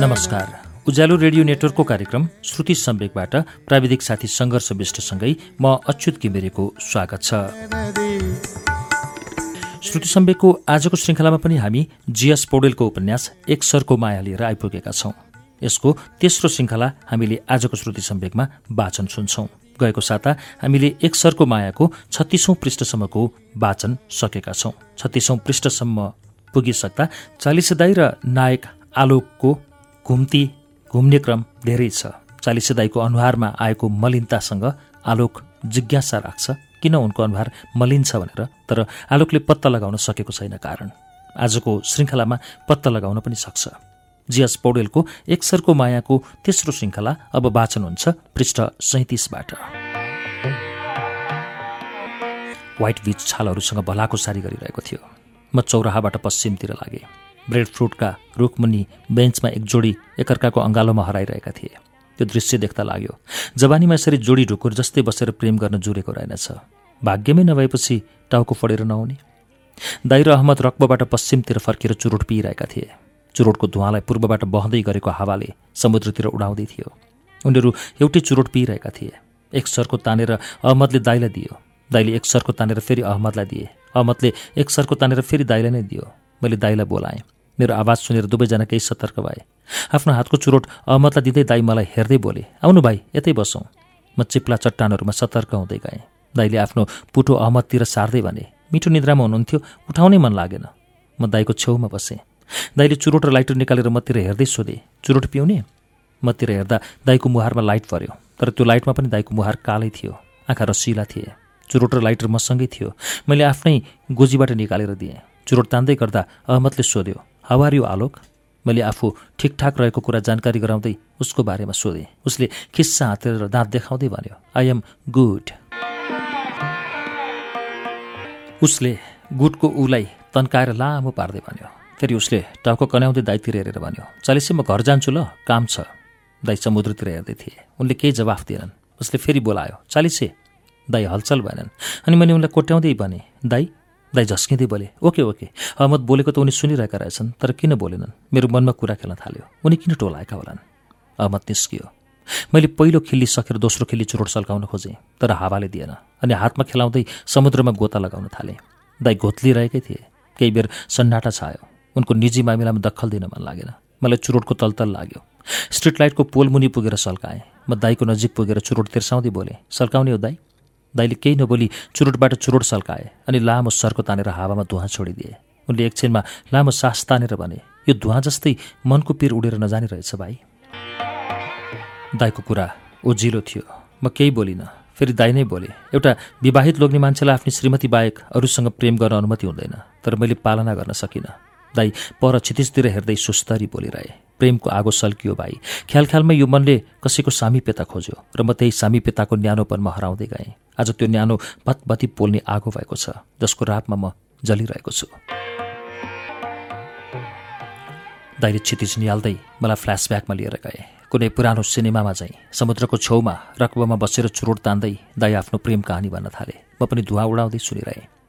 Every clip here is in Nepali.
नमस्कार। उज्यालो रेडियो नेटवर्कको कार्यक्रम श्रुति सम्वेकबाट प्राविधिक साथी सङ्घर्ष विष्टसँगै म अच्युत किमिरेको स्वागत छ। श्रुति सम्वेकको आजको श्रृङ्खलामा पनि हामी जिएस पौडेलको उपन्यास एक सरको माया लिएर आइपुगेका छौँ। यसको तेस्रो श्रृङ्खला हामीले आजको श्रुति सम्वेकमा वाचन सुन्छौँ। गएको साता हामीले एक सरको मायाको छत्तिसौँ पृष्ठसम्मको वाचन सकेका छौँ। छत्तिसौँ पृष्ठसम्म पुगिसक्दा चालिसेदाई र नायक आलोकको घुम्ती घुम्ने क्रम धेरै छ। चालिसेदाईको अनुहारमा आएको मलिनतासँग आलोक जिज्ञासा राख्छ किन उनको अनुहार मलिन्छ भनेर तर आलोकले पत्ता लगाउन सकेको छैन कारण। आजको श्रृङ्खलामा पत्ता लगाउन पनि सक्छ। जिएस पौडेलको एकसरको मायाको तेस्रो श्रृङ्खला अब वाचन हुन्छ पृष्ठ सैतिसबाट व्हाइट बिच छालहरूसँग भलाको सारी गरिरहेको थियो। म चौराहाबाट पश्चिमतिर लागेँ। ब्रेड फ्रुटका रुखमुनि बेन्चमा एक जोडी एकअर्काको अँगालोमा हराइरहेका थिए। त्यो दृश्य देख्दा लाग्यो जवानीमा यसरी जोडी ढुकुर जस्तै बसेर प्रेम गर्न जुरेको रहेनछ। भाग्यमै नभएपछि टाउको फडेर नहुने। दाइ र अहमद रक्बबाट पश्चिमतिर फर्केर चुरोट पिइरहेका थिए। चुरोटको धुवालाई पूर्वबाट बहँदै गरेको हावाले समुद्रतिर उडाउँदै थियो। उनीहरू एउटै चुरोट पिइरहेका थिए। एक सरको तानेर अहमदले दाइलाई दियो। दाइले एक सरको तानेर फेरि अहमदलाई दिए। अहमदले एक सरको तानेर फेरि दाइलाई नै दियो। मैले दाइलाई बोलाएँ। मेरो आवाज सुनेर दुवैजना केही सतर्क भए। आफ्नो हातको चुरोट अहमदलाई दिँदै दाई मलाई हेर्दै बोले आउनु भाइ यतै बसौँ। म चिप्ला चट्टानहरूमा सतर्क हुँदै गएँ। दाईले आफ्नो पुटो अहमदतिर सार्दै भने मिठो निद्रामा हुनुहुन्थ्यो उठाउनै मन लागेन। म दाईको छेउमा बसेँ। दाईले चुरोट र लाइटर निकालेर मतिर हेर्दै सोधे चुरोट पिउने? मतिर हेर्दा दाईको मुहारमा लाइट पर्यो तर त्यो लाइटमा पनि दाईको मुहार कालै थियो आँखा रसिला थिए। चुरोट र लाइटर मसँगै थियो। मैले आफ्नै गोजीबाट निकालेर दिएँ। चुरोट तान्दै गर्दा अहमदले सोध्यो हावार आलोक? मैले आफू ठिकठाक रहेको कुरा जानकारी गराउँदै उसको बारेमा सोधेँ। उसले खिस्सा हातेर दाँत देखाउँदै भन्यो आई एम गुड उसले गुडको उलाई तन्काएर लामो पार्दै भन्यो। फेरि उसले टाउको कन्याउँदै दाइतिर हेरेर भन्यो चालिसै म घर जान्छु ल काम छ। दाई समुद्रतिर हेर्दै थिए। उनले केही जवाफ दिएनन्। उसले फेरि बोलायो चालिसे। दाई हलचल भएनन्। अनि मैले उनलाई कोट्याउँदै भने दाई दाई झस्किँदै बोले ओके ओके। अहमद बोलेको त उनी सुनिरहेका रहेछन् तर किन बोलेनन्? मेरो मनमा कुरा खेल्न थाल्यो। उनी किन टोलाएका होलान्? अहमद निस्कियो। मैले पहिलो खिल्ली सकेर दोस्रो खिल्ली चुरोट सल्काउन खोजेँ तर हावाले दिएन अनि हातमा खेलाउँदै समुद्रमा गोता लगाउन थालेँ। दाई घोत्लिरहेकै थिए। केही बेर सन्नाटा छायो। उनको निजी मामिलामा दखल दिन मन लागेन। मलाई चुरोटको तलतल लाग्यो। स्ट्रिट लाइटको पोल मुनि पुगेर सल्काएँ। म दाईको नजिक पुगेर चुरोट तिर्साउँदै बोलेँ सल्काउने हो दाई? दाइले केही नबोली चुरोटबाट चुरोट सल्काए अनि लामो सर्को तानेर हावामा धुवा छोडिदिए। उनले एकछिनमा लामो सास तानेर भने यो धुवा जस्तै मनको पिर उडेर नजाने रहेछ भाइ। दाईको कुरा उजिलो थियो। म केही बोलिनँ। फेरि दाई नै बोले एउटा विवाहित लोग्ने मान्छेलाई आफ्नो श्रीमती बाहेक अरूसँग प्रेम गर्न अनुमति हुँदैन तर मैले पालना गर्न सकिनँ। दाई पर क्षितिजतिर हेर्दै सुस्तरी बोलिरहे प्रेमको आगो सल्कियो भाइ ख्याल ख्यालमै यो मनले कसैको सामिप्यता खोज्यो र म त्यही सामिप्यताको न्यानोपनमा हराउँदै गएँ। आज त्यो न्यानो भतभती पोल्ने आगो भएको छ जसको रापमा म जलिरहेको छु। दाइले क्षितिज निहाल्दै मलाई फ्ल्यासब्याकमा लिएर गए। कुनै पुरानो सिनेमामा चाहिँ समुद्रको छेउमा रकबमा बसेर चुरोट तान्दै दाई आफ्नो प्रेम कहानी भन्न थाले। म पनि धुवा उडाउँदै सुनिरहेँ।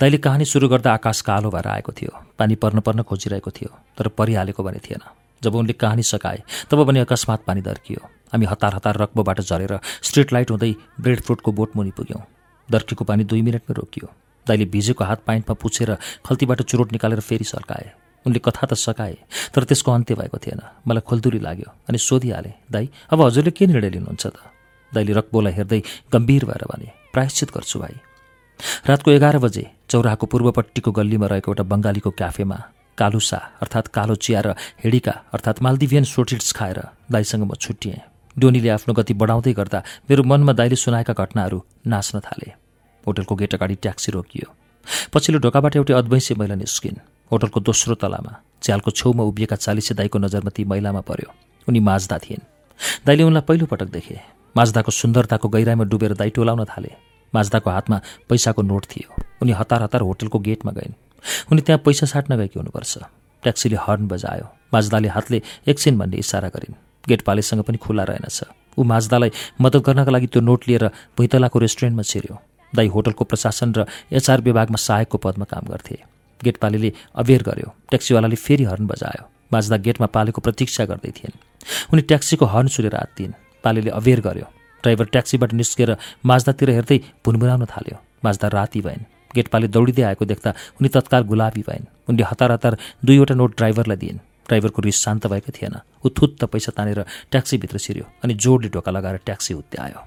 दाइले कहानी सुरु गर्दा आकाश कालो भएर आएको थियो। पानी पर्न पर्न खोजिरहेको थियो तर परिहालेको भने थिएन। जब उनले कहानी सकाए तब पनि अकस्मात पानी दर्कियो। हामी हतार हतार रक्बोबाट झरेर स्ट्रिट लाइट हुँदै ब्रेड फ्रुटको बोट मुनि पुग्यौँ। दर्कीको पानी दुई मिनटमै रोकियो। दाइले भिजेको हात पाइन्टमा पुछेर खल्तीबाट चुरोट निकालेर फेरि सर्काए। उनले कथा त सकाए तर त्यसको अन्त्य भएको थिएन। मलाई खुल्दुरी लाग्यो अनि सोधिहालेँ दाई अब हजुरले के निर्णय लिनुहुन्छ त? दाइले रक्बोलाई हेर्दै गम्भीर भएर भने प्रायश्चित गर्छु भाइ। रातको एघार बजे चौराको पूर्वपट्टिको गल्लीमा रहेको एउटा बङ्गालीको क्याफेमा कालुसा अर्थात् कालो चिया र हेडिका अर्थात् मालदिभियन सोटिट्स खाएर दाईसँग म छुट्टिएँ। डोनीले आफ्नो गति बढाउँदै गर्दा मेरो मनमा दाइले सुनाएका घटनाहरू नाच्न थाले। होटलको गेट अगाडि ट्याक्सी रोकियो। पछिल्लो ढोकाबाट एउटै अद्वैंसी महिला निस्किन्। होटलको दोस्रो तलामा च्यालको छेउमा उभिएका चालिसे दाईको नजरमा ती महिलामा पर्यो। उनी माझ्दा थिइन्। दाइले उनलाई पहिलो पटक देखे। माझ्दाको सुन्दरताको गहिराइमा डुबेर दाई टोलाउन थाले। माझ्दाको हातमा पैसाको नोट थियो। उनी हतार हतार होटलको गेटमा गइन्। उनी त्यहाँ पैसा साट्न गएकी हुनुपर्छ। ट्याक्सीले हर्न बजायो। माझ्दाले हातले एकछिन भन्ने इसारा गरिन्। गेटपालेसँग पनि खुल्ला रहेनछ। ऊ माझदालाई मद्दत गर्नका लागि त्यो नोट लिएर भुइँतलाको रेस्टुरेन्टमा छिर्यो। दाई होटलको प्रशासन र एचआर विभागमा सहायकको पदमा काम गर्थे। गेटपालीले अबेर गर्यो। ट्याक्सीवालाले फेरि हर्न बजायो। माझ्दा गेटमा पालेको प्रतीक्षा गर्दै थिइन्। उनी ट्याक्सीको हर्न सुनेर आत्तिन् पालेले अवेर गर्यो। ड्राइभर ट्याक्सीबाट निस्केर माझ्दातिर हेर्दै भुनभुनाउन थाल्यो। माझ्दा राति भइन् गेटपाले दौडिँदै आएको देख्दा उनी तत्काल गुलाबी भइन् उनले हतार हतार दुईवटा नोट ड्राइभरलाई दिइन्। ड्राइभरको रिस शान्त भएको थिएन। ऊ थुत्त पैसा तानेर ट्याक्सीभित्र छिर्यो अनि जोडले ढोका लगाएर ट्याक्सी हुत्यायो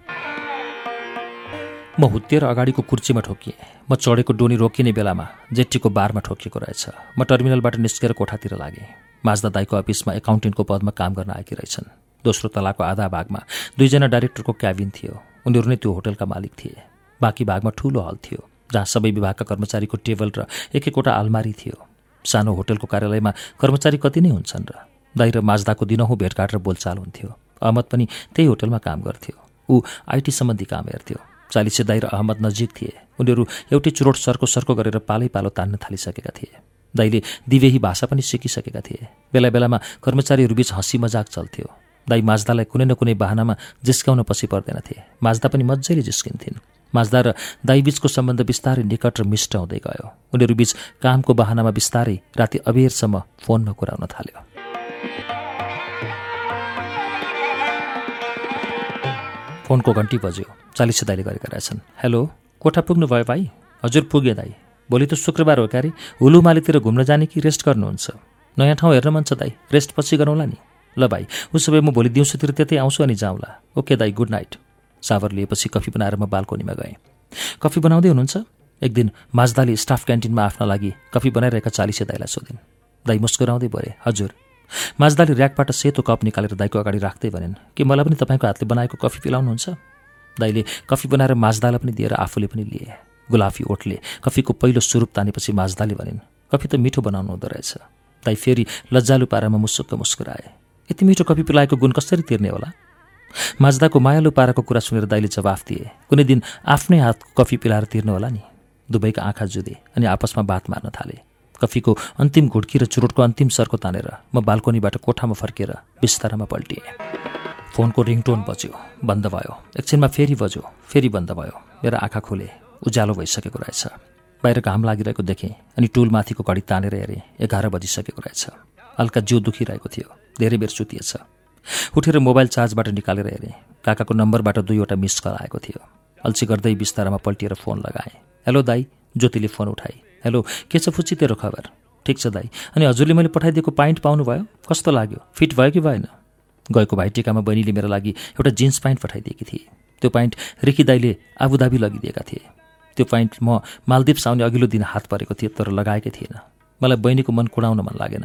म हुत्तिएर अगाडिको कुर्चीमा ठोकिएँ। म चढेको डोनी रोकिने बेलामा जेट्टीको बारमा ठोकिएको रहेछ। म टर्मिनलबाट निस्केर कोठातिर लागेँ। माझ्दा दाईको अफिसमा एकाउन्टेन्टको पदमा काम गर्न आएकी रहेछन्। दोस्रो तलाको आधा भागमा दुईजना डाइरेक्टरको क्याबिन थियो। उनीहरू नै त्यो होटलका मालिक थिए। बाँकी भागमा ठुलो हल थियो जहाँ सबै विभागका कर्मचारीको टेबल र एक एकवटा आलमारी थियो। सानो होटलको कार्यालयमा कर्मचारी कति नै हुन्छन् र दाइ र माझ्दाको दिनहुँ भेटघाट र बोलचाल हुन्थ्यो। अहमद पनि त्यही होटलमा काम गर्थ्यो। ऊ आइटी सम्बन्धी काम हेर्थ्यो। चालिसे दाई र अहमद नजिक थिए। उनीहरू एउटै चुरोट सर्को सर्को गरेर पालै पालो तान्न थालिसकेका थिए। दाईले दिवेही भाषा पनि सिकिसकेका थिए। बेला बेलामा कर्मचारीहरूबीच हँसी मजाक चल्थ्यो। दाई माझ्दालाई कुनै न कुनै बाहनामा जिस्काउन पछि पर्दैनथे माझ्दा पनि मजाले जिस्किन्थिन्। माझ्दा र दाईबीचको सम्बन्ध बिस्तारै निकट र मिष्ट हुँदै गयो। उनीहरूबीच कामको बाहनामा बिस्तारै राति अबेरसम्म फोनमा कुराउन थाल्यो। फोनको घन्टी बज्यो। चालिस दाईले गरेका रहेछन्। हेलो कोठा पुग्नु भयो भाइ? हजुर पुगेँ दाई। भोलि त शुक्रबार हो क्यारे। हुलुमालीतिर घुम्न जाने कि रेस्ट गर्नुहुन्छ? नयाँ ठाउँ हेर्न मन छ दाई। रेस्ट पछि गरौँला नि। ल भाइ उसो भए म भोलि दिउँसोतिर त्यतै आउँछु अनि जाउँला। ओके दाई गुड नाइट। सावर लिएपछि कफी बनाएर म बाल्कोनीमा गएँ। कफी बनाउँदै हुनुहुन्छ? एक दिन माझदाले स्टाफ क्यान्टिनमा आफ्ना लागि कफी बनाइरहेका चालिसे दाईलाई सोधिन्। दाई मुस्कुराउँदै भरे हजुर। माझदाले ऱ्याकबाट सेतो कप निकालेर दाईको अगाडि राख्दै भनेन् कि मलाई पनि तपाईँको हातले बनाएको कफी पिलाउनुहुन्छ? दाईले कफी बनाएर माझदालाई पनि दिएर आफूले पनि लिए। गुलाफी ओठले कफीको पहिलो स्वरूप तानेपछि माझदाले भनिन् कफी त मिठो बनाउनु हुँदो रहेछ। दाई फेरि लज्जालु पारामा मुसुक्क मुस्कुराए। यति मिठो कफी पिलाएको गुण कसरी तिर्ने होला? माझदाको मायालु पाराको कुरा सुनेर दाईले जवाफ दिए कुनै दिन आफ्नै हातको कफी पिलाएर तिर्नु होला नि? दुवैका आँखा जुधे अनि आपसमा बात मार्न थाले। कफीको अन्तिम घुड्की र चुरोटको अन्तिम सर्को तानेर म बाल्कोनीबाट कोठामा फर्केर बिस्तारामा पल्टिएँ। फोनको रिङटोन बज्यो बन्द भयो। एकछिनमा फेरि बज्यो फेरि बन्द भयो। मेरो आँखा खोले उज्यालो भइसकेको रहेछ। बाहिर घाम लागिरहेको देखेँ अनि टुलमाथिको घडी तानेर हेरेँ एघार बजिसकेको रहेछ। हल्का जिउ दुखिरहेको थियो। धेरै बेर सुतिएछ। उठेर मोबाइल चार्जबाट निकालेर हेरेँ। काकाको नम्बरबाट दुईवटा मिस कल आएको थियो। अल्छी गर्दै बिस्तारामा पल्टिएर फोन लगाएँ। हेलो दाई ज्योतिले फोन उठाए। हेलो के छ फुच्ची तेरो खबर? ठिक छ दाई। अनि हजुरले मैले पठाइदिएको पाइन्ट पाउनुभयो? कस्तो लाग्यो? फिट भयो कि भएन? गएको भाइटिकामा बहिनीले मेरो लागि एउटा जिन्स प्यान्ट पठाइदिएकी थिए। त्यो पाइन्ट रिकी दाईले आबुधाबी लगिदिएका थिए। त्यो पाइन्ट म मालदिप्स आउने अघिल्लो दिन हात परेको थिएँ तर लगाएकै थिएन। मलाई बहिनीको मन कुडाउन मन लागेन।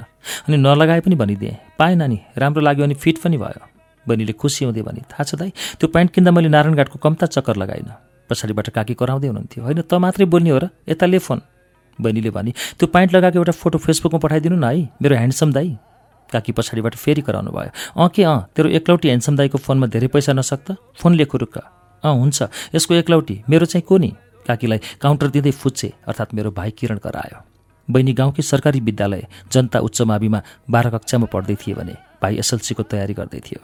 अनि नलगाए पनि भनिदिएँ पाएँ नानी राम्रो लाग्यो अनि फिट पनि भयो। बहिनीले खुसी हुँदै भने थाहा छ दाई त्यो प्यान्ट किन्दा मैले नारायणघाटको कम्ता चक्कर लगाइनँ पछाडिबाट काकी कराउँदै हुनुहुन्थ्यो। होइन त मात्रै बोल्ने हो र यता ले फोन। बहिनीले भने त्यो प्यान्ट लगाएको एउटा फोटो फेसबुकमा पठाइदिनु न है मेरो ह्यान्डसम दाई। काकी पछाडिबाट फेरि कराउनु भयो। अँ के अँ तेरो एकलौटी ह्यान्डसम दाईको फोनमा धेरै पैसा नसक्दा फोन लेखु रुक्क। अँ हुन्छ। यसको एकलौटी मेरो चाहिँ को नि? काकीलाई काउन्टर दिँदै फुच्चे अर्थात् मेरो भाइ किरण करायो। बहिनी गाउँकै सरकारी विद्यालय जनता उच्च माविमा बाह्र कक्षामा पढ्दै थिए भने भाइ एसएलसीको तयारी गर्दै थियो।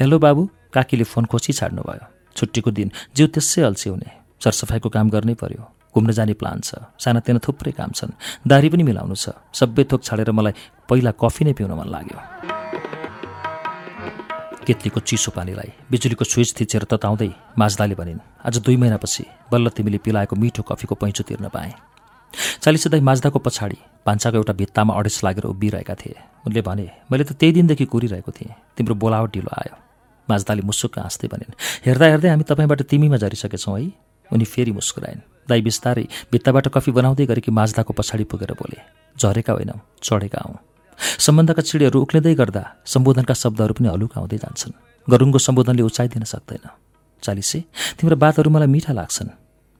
हेलो बाबु काकीले फोन खोची छाड्नुभयो। छुट्टीको दिन जिउ त्यसै अल्छी हुने। सरसफाइको काम गर्नै पर्यो। घुम्न जाने प्लान छ। सानातिना थुप्रै काम छन्। दारी पनि मिलाउनु छ। सबै थोक छाडेर मलाई पहिला कफी नै पिउन मन लाग्यो। केतलीको चिसो पानीलाई बिजुलीको स्विच थिचेर तताउँदै माझदाले भनिन् आज दुई महिनापछि बल्ल तिमीले पिलाएको मिठो कफीको पैँचो तिर्न पाएँ। चालिसे दाई माझदाको पछाडि भान्साको एउटा भित्तामा अडेस लागेर उभिरहेका थिए। उनले भने मैले त त्यही दिनदेखि कुरिरहेको थिएँ। तिम्रो बोलावट ढिलो आयो माझदाले मुसुक्क हाँस्दै भनिन् हेर्दा हेर्दै हामी तपाईँबाट तिमीमा झरिसकेछौँ है उनी फेरि मुस्कुराइन्। दाई बिस्तारै भित्ताबाट कफी बनाउँदै गरेकी माझदाको पछाडि पुगेर बोले झरेका होइनौ चढेका हौँ। सम्बन्धका चिडीहरू उक्लिँदै गर्दा सम्बोधनका शब्दहरू पनि हलुका आउँदै जान्छन्। गरुङको सम्बोधनले उचाइदिन सक्दैन। चालिसे तिम्रो बातहरू मलाई मिठा लाग्छन्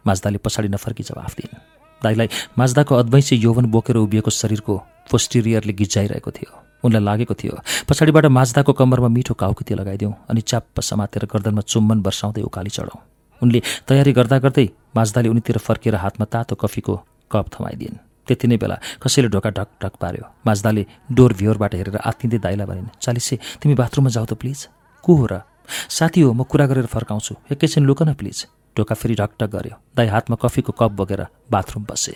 माझदाले पछाडि नफर्की जवाफ दिइन्। दाईलाई माझदाको अद्वैंसी यौवन बोकेर उभिएको शरीरको पोस्टिरियरले गिजाइरहेको थियो। उनलाई लागेको थियो पछाडिबाट माझदाको कम्मरमा मिठो काउकुती लगाइदिउँ अनि च्याप्प समातेर गर्दनमा चुम्बन वर्षाउँदै उकाली चढौँ। उनले तयारी गर्दा गर्दै माझदाले उनीतिर फर्किएर हातमा तातो कफीको कप थमाइदिन् त्यति नै बेला कसैले ढोका ढक ढक पार्यो। माझदाले डोर भ्योरबाट हेरेर आत्तिँदै दाइला भनिन् चालिसे तिमी बाथरुममा जाऊ त प्लिज। को हो र? साथी हो म कुरा गरेर फर्काउँछु। एकैछिन लुक न प्लिज। ढोका फेरि ढकढक गर्यो। दाई हातमा कफीको कप बोकेर बाथरुम बसे।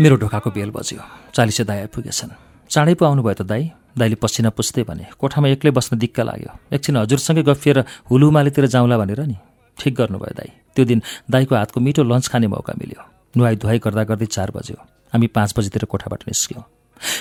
मेरो ढोकाको बेल बज्यो। चालिसे दाई आइपुगेछन्। चाँडै पो आउनुभयो त दाई। दाईले पसिना पुस्दै भने कोठामा एक्लै बस्न दिक्क लाग्यो। एकछिन हजुरसँगै गफिएर हुलुमालेतिर जाउँला भनेर नि? ठिक गर्नुभयो दाई। त्यो दिन दाईको हातको मिठो लन्च खाने मौका मिल्यो। नुहाई धुवाई गर्दा गर्दै चार बज्यो। हामी पाँच बजीतिर कोठाबाट निस्क्यौँ।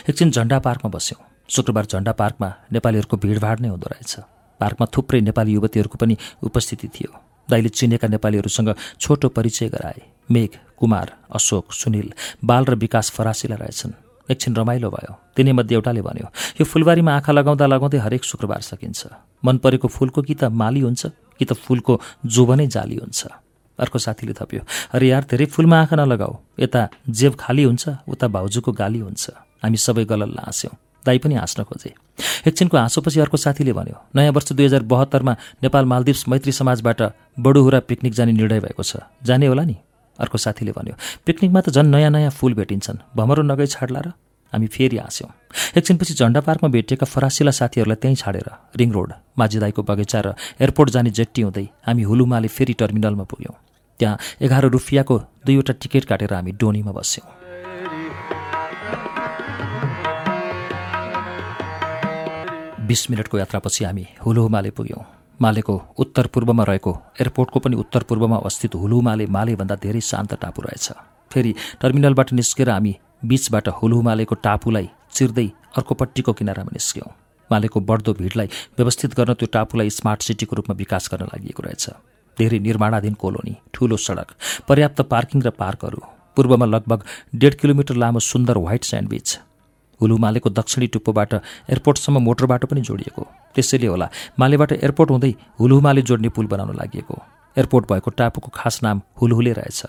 एकछिन झन्डा पार्कमा बस्यौँ। शुक्रबार झन्डा पार्कमा नेपालीहरूको भिडभाड नै हुँदो रहेछ। पार्कमा थुप्रै नेपाली युवतीहरूको पनि उपस्थिति थियो। दाइले चिनेका नेपालीहरूसँग छोटो परिचय गराए। मेघ कुमार अशोक सुनिल बाल र विकास फरासिला रहेछन्। एकछिन रमाइलो भयो। तिनीमध्ये एउटाले भन्यो यो फुलबारीमा आँखा लगाउँदा लगाउँदै हरेक शुक्रबार सकिन्छ। मन परेको फुलको कि त माली हुन्छ कि त फुलको जोबनै जाली हुन्छ। अर्को साथीले थप्यो अरे यार धेरै फुलमा आँखा नलगाऊ। यता जेब खाली हुन्छ उता भाउजूको गाली हुन्छ। हामी सबै गलल्ला हाँस्यौँ दाई पनि हाँस्न खोजे। एकछिनको हाँसोपछि अर्को साथीले भन्यो नयाँ वर्ष दुई हजार बहत्तरमा नेपाल मालदिप्स मैत्री समाजबाट बडुहुरा पिकनिक जाने निर्णय भएको छ। जाने होला नि? अर्को साथीले भन्यो पिकनिकमा त झन् नयाँ नयाँ फुल भेटिन्छन्। भमरो नगई छाड्ला र हामी फेरि हाँस्यौँ। एकछिनपछि झन्डा पार्कमा भेटिएका फरासिला साथीहरूलाई त्यहीँ छाडेर रिङ रोड माझीदाईको बगैँचा र एयरपोर्ट जाने जेट्टी हुँदै हामी हुलुमाले फेरि टर्मिनलमा पुग्यौँ। त्यहाँ एघार रुपियाँको दुईवटा टिकट काटेर हामी डोनीमा बस्यौँ। बिस मिनटको यात्रापछि हामी हुलुमाले पुग्यौँ। मालेको उत्तर पूर्वमा रहेको एयरपोर्टको पनि उत्तर पूर्वमा अवस्थित हुलुमाले मालेभन्दा धेरै शान्त टापु रहेछ। फेरि टर्मिनलबाट निस्केर हामी बीचबाट हुलुमालेको टापुलाई चिर्दै अर्कोपट्टिको किनारामा निस्क्यौँ। मालेको बढ्दो भिडलाई व्यवस्थित गर्न त्यो टापुलाई स्मार्ट सिटीको रूपमा विकास गर्न लागि रहेछ। धेरै निर्माणाधीन कोलोनी ठूलो सडक पर्याप्त पार्किङ र पार्कहरू पूर्वमा लगभग डेढ किलोमिटर लामो सुन्दर व्हाइट स्यान्डविच हुलुमालेको दक्षिणी टुप्पोबाट एयरपोर्टसम्म मोटर बाटो पनि जोडिएको। त्यसैले होला मालेबाट एयरपोर्ट हुँदै हुलुमाले जोड्ने पुल बनाउन लागि एयरपोर्ट भएको टापुको खास नाम हुलहुले रहेछ।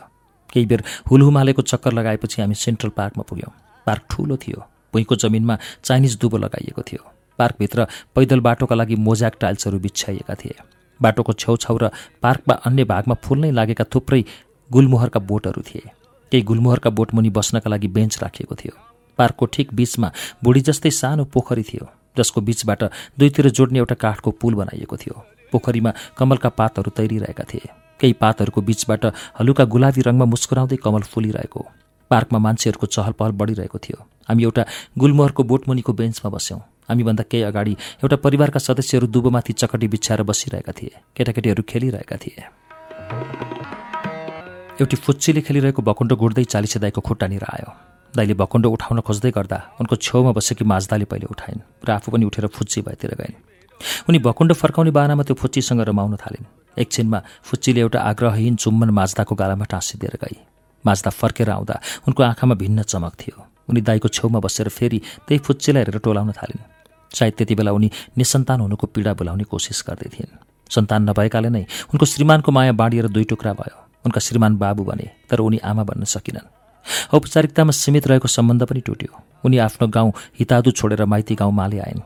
केही बेर हुलहुमालेको चक्कर लगाएपछि हामी सेन्ट्रल पार्कमा पुग्यौँ। पार्क ठुलो थियो। भुइँको जमिनमा चाइनिज दुबो लगाइएको थियो। पार्कभित्र पैदल बाटोका लागि मोजाक टाइल्सहरू बिछ्याइएका थिए। बाटोको छेउछाउ र पार्कमा अन्य भागमा फुल नै लागेका थुप्रै गुलमोहरका बोटहरू थिए। केही गुलमोहरका बोट मुनि बस्नका लागि बेन्च राखिएको थियो। पार्कको ठिक बीचमा बुढी जस्तै सानो पोखरी थियो जसको बीचबाट दुईतिर जोड्ने एउटा काठको पुल बनाइएको थियो। पोखरीमा कमलका पातहरू तैरिरहेका थिए। केही पातहरूको बीचबाट हलुका गुलाबी रङमा मुस्कुराउँदै कमल फुलिरहेको। पार्कमा मान्छेहरूको चहल पहल बढिरहेको थियो। हामी एउटा गुलमोहरको बोटमुनिको बेन्चमा बस्यौँ। हामीभन्दा केही अगाडि एउटा परिवारका सदस्यहरू दुबोमाथि चकटी बिछ्याएर बसिरहेका थिए। केटाकेटीहरू खेलिरहेका थिए। एउटी फुच्चीले खेलिरहेको भकुण्डो गुड्दै चालिसे दाईको खुट्टानिर आयो। दाइले भकुण्डो उठाउन खोज्दै गर्दा उनको छेउमा बसेकी माझदाले पहिले उठाइन् र आफू पनि उठेर फुच्ची भएतिर गइन्। उनी भकुण्ड फर्काउने बानामा त्यो फुच्चीसँग रमाउन थालिन्। एकछिनमा फुच्चीले एउटा आग्रहहीन चुम्बन माझदाको गालामा टाँसिदिएर गई। माझदा फर्केर आउँदा उनको आँखामा भिन्न चमक थियो। उनी दाईको छेउमा बसेर फेरि त्यही फुच्चीलाई हेरेर टोलाउन थालिन्। सायद त्यति बेला उनी निसन्तान हुनुको पीडा बोलाउने कोसिस गर्दै थिइन्। सन्तान नभएकाले नै उनको श्रीमानको माया बाँडिएर दुई टुक्रा भयो। उनका श्रीमान बाबु बने तर उनी आमा बन्न सकिनन्। औपचारिकतामा सीमित रहेको सम्बन्ध पनि टुट्यो। उनी आफ्नो गाउँ हितादु छोडेर माइती गाउँ माले आइन्।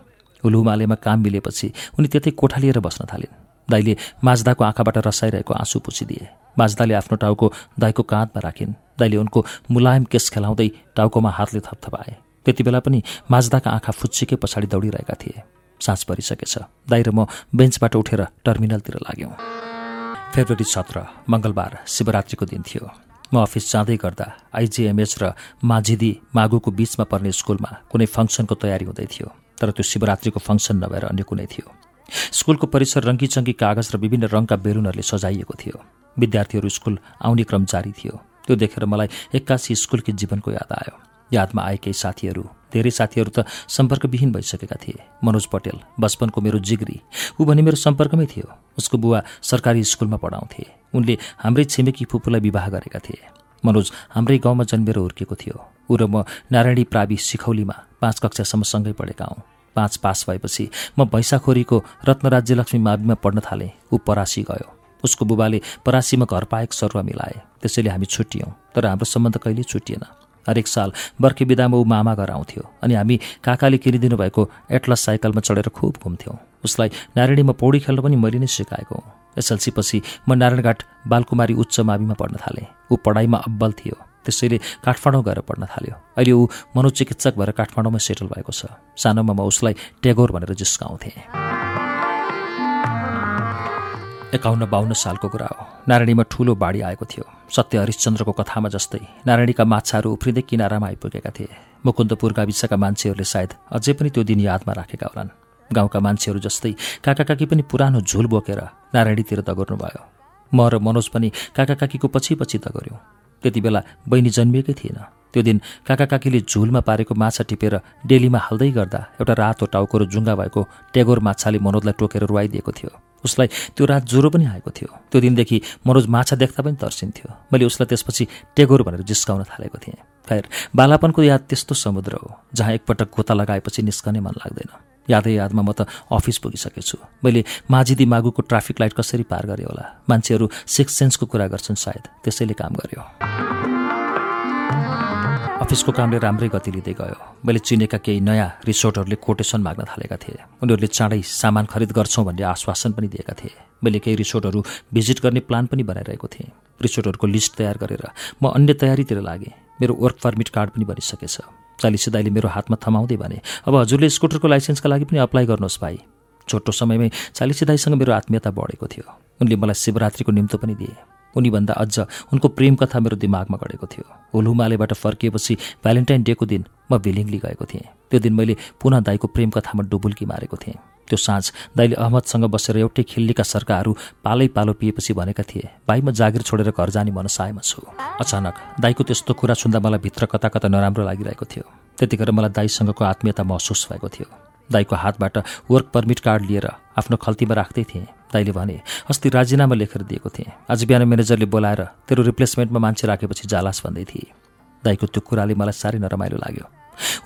हुलुमालेमा काम मिलेपछि उनी त्यतै कोठा लिएर बस्न थालिन्। दाईले माझदाको आँखाबाट रसाइरहेको आँसु पुछिदिए। माझदाले आफ्नो टाउको दाईको काँधमा राखिन्। दाईले उनको मुलायम केस खेलाउँदै टाउकोमा हातले थपथपाए। त्यति बेला पनि माझदाका आँखा फुच्चिकै पछाडि दौडिरहेका थिए। साँझ परिसकेछ। दाई र म बेन्चबाट उठेर टर्मिनलतिर लाग्यौँ। फेब्रुअरी सत्र मङ्गलबार शिवरात्रिको दिन थियो। म अफिस जाँदै गर्दा आइजिएमएच र माझिदी मागुको बीचमा पर्ने स्कुलमा कुनै फङ्सनको तयारी हुँदै थियो तर त्यो शिवरात्रिको फङ्सन नभएर अन्य कुनै थियो। स्कुलको परिसर रङ्गीचङ्गी कागज र विभिन्न रङका बेलुनहरूले सजाइएको थियो। विद्यार्थीहरू स्कुल आउने क्रम जारी थियो। त्यो देखेर मलाई एक्कासी स्कुलकी जीवनको याद आयो। यादमा आए केही साथीहरू धेरै साथीहरू त सम्पर्कविहीन भइसकेका थिए। मनोज पटेल बचपनको मेरो जिग्री ऊ भने मेरो सम्पर्कमै थियो। उसको बुवा सरकारी स्कुलमा पढाउँथे। उनले हाम्रै छिमेकी फुपूलाई विवाह गरेका थिए। मनोज हाम्रै गाउँमा जन्मेर हुर्केको थियो। ऊ र म नारायणी प्रावि सिखौलीमा पाँच कक्षासम्म सँगै पढेका हौँ। पाँच पास भएपछि म भैँसाखोरीको रत्नराज्यलक्ष्मी माविमा पढ्न थालेँ। ऊ परासी गयो। उसको बुबाले परासीमा घर पाएको सरुवा मिलाए। त्यसैले हामी छुट्टियौँ तर हाम्रो सम्बन्ध कहिल्यै छुट्टिएन हरेक साल बर्खे बिदामा ऊ मामा घर आउँथ्यो अनि हामी काकाले किनिदिनु भएको एटलस साइकलमा चढेर खुब घुम्थ्यौँ। उसलाई नारायणीमा पौडी खेल्न पनि मैले नै सिकाएको हुँ। एसएलसीपछि म नारायणघाट बालकुमारी उच्च माविमा पढ्न थालेँ। ऊ पढाइमा अब्बल थियो त्यसैले काठमाडौँ गएर पढ्न थाल्यो। अहिले ऊ मनोचिकित्सक भएर काठमाडौँमा सेटल भएको छ। सानोमा म उसलाई टेगोर भनेर जिस्काउँथेँ। एकाउन्न बाहन्न सालको कुरा हो। नारायणीमा ठुलो बाढी आएको थियो। सत्य हरिश्चन्द्रको कथामा जस्तै नारायणीका माछाहरू उफ्रिँदै किनारामा आइपुगेका थिए। मुकुन्दपुर गाविसका मान्छेहरूले सायद अझै पनि त्यो दिन यादमा राखेका होलान्। गाउँका मान्छेहरू जस्तै काका काकी पनि पुरानो झुल बोकेर नारायणीतिर दगुर्नुभयो म र मनोज पनि काका काकीको पछि पछि दगुर्यौँ त्यति बेला बहिनी जन्मिएकै थिएन। त्यो दिन काका काकीले झुलमा पारेको माछा टिपेर डेलीमा हाल्दै गर्दा एउटा रातो टाउको र जुङ्गा भएको टेगोर माछाले मनोजलाई टोकेर रुवाइदिएको थियो। उसलाई त्यो रात ज्वरो पनि आएको थियो। त्यो दिनदेखि मनोज माछा देख्दा पनि तर्सिन्थ्यो। मैले उसलाई त्यसपछि टेगोर भनेर जिस्काउन थालेको थिएँ। खैर बालापनको याद त्यस्तो समुद्र हो जहाँ एकपटक गोता लगाएपछि निस्कने मन लाग्दैन। यादै यादमा म त अफिस पुगिसकेछु। मैले माझिदी मागुको ट्राफिक लाइट कसरी पार गरेँ होला? मान्छेहरू सिक्स सेन्सको कुरा गर्छन् सायद। त्यसैले काम गर्यो। अफिसको कामले राम्रै गति लिँदै गयो। मैले चिनेका केही नयाँ रिसोर्टहरूले कोटेसन माग्न थालेका थिए। उनीहरूले चाँडै सामान खरिद गर्छौँ भन्ने आश्वासन पनि दिएका थिए। मैले केही रिसोर्टहरू भिजिट गर्ने प्लान पनि बनाइरहेको थिएँ। रिसोर्टहरूको लिस्ट तयार गरेर म अन्य तयारीतिर लागेँ। मेरो वर्क पर्मिट कार्ड पनि बनिसकेछ। चालिसे दाईले मेरो हातमा थमाउँदै भने अब हजुरले स्कुटरको लाइसेन्सका लागि पनि अप्लाई गर्नुहोस् भाइ। छोटो समयमै चालिसे दाईसँग मेरो आत्मीयता बढेको थियो। उनले मलाई शिवरात्रिको निम्तो पनि दिए। उनीभन्दा अझ उनको प्रेम कथा मेरो दिमागमा गढेको थियो। हुलुमालेबाट फर्किएपछि भ्यालेन्टाइन डेको दिन म भिलिङली गएको थिएँ। त्यो दिन मैले पुनः दाईको प्रेम कथामा डुबुल्की मारेको थिएँ। त्यो साँझ दाईले अहमदसँग बसेर एउटै खिल्लीका सर्काहरू पालै पालो पिएपछि भनेका थिए भाइ म जागिर छोडेर घर जाने मनसायमा छु। अचानक दाईको त्यस्तो कुरा सुन्दा मलाई भित्र कता कता नराम्रो लागिरहेको थियो। त्यतिखेर मलाई दाईसँगको आत्मीयता महसुस भएको थियो। दाईको हातबाट वर्क पर्मिट कार्ड लिएर आफ्नो खल्तीमा राख्दै थिएँ। दाईले भने अस्ति राजीनामा लेखेर दिएको थिएँ। आज बिहान म्यानेजरले बोलाएर तेरो रिप्लेसमेन्टमा मान्छे राखेपछि जालास भन्दै थिए। दाईको त्यो कुराले मलाई साह्रै नरमाइलो लाग्यो।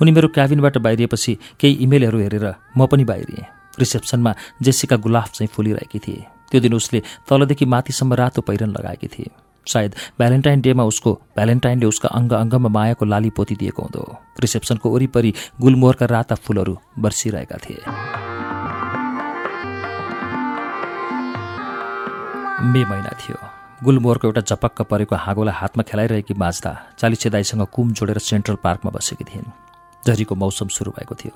उनी मेरो क्याबिनबाट बाहिरिएपछि केही इमेलहरू हेरेर म पनि बाहिरिएँ। रिसेप्सनमा जेसिका गुलाफ चाहिँ फुलिरहेकी थिए। त्यो दिन उसले तलदेखि माथिसम्म रातो पहिरन लगाएकी थिए। सायद भ्यालेन्टाइन डेमा उसको भ्यालेन्टाइनले उसका अङ्ग अङ्गमा मायाको लाली पोती दिएको हुँदो। रिसेप्सनको वरिपरि गुलमोहरका राता फुलहरू बर्सिरहेका थिए। मे महिना थियो। गुलमोहरको एउटा झपक्क परेको हाँगोलाई हातमा खेलाइरहेकी माझ्दा चालिसे दाईसँग कुम जोडेर सेन्ट्रल पार्कमा बसेकी थिइन्। झरीको मौसम सुरु भएको थियो।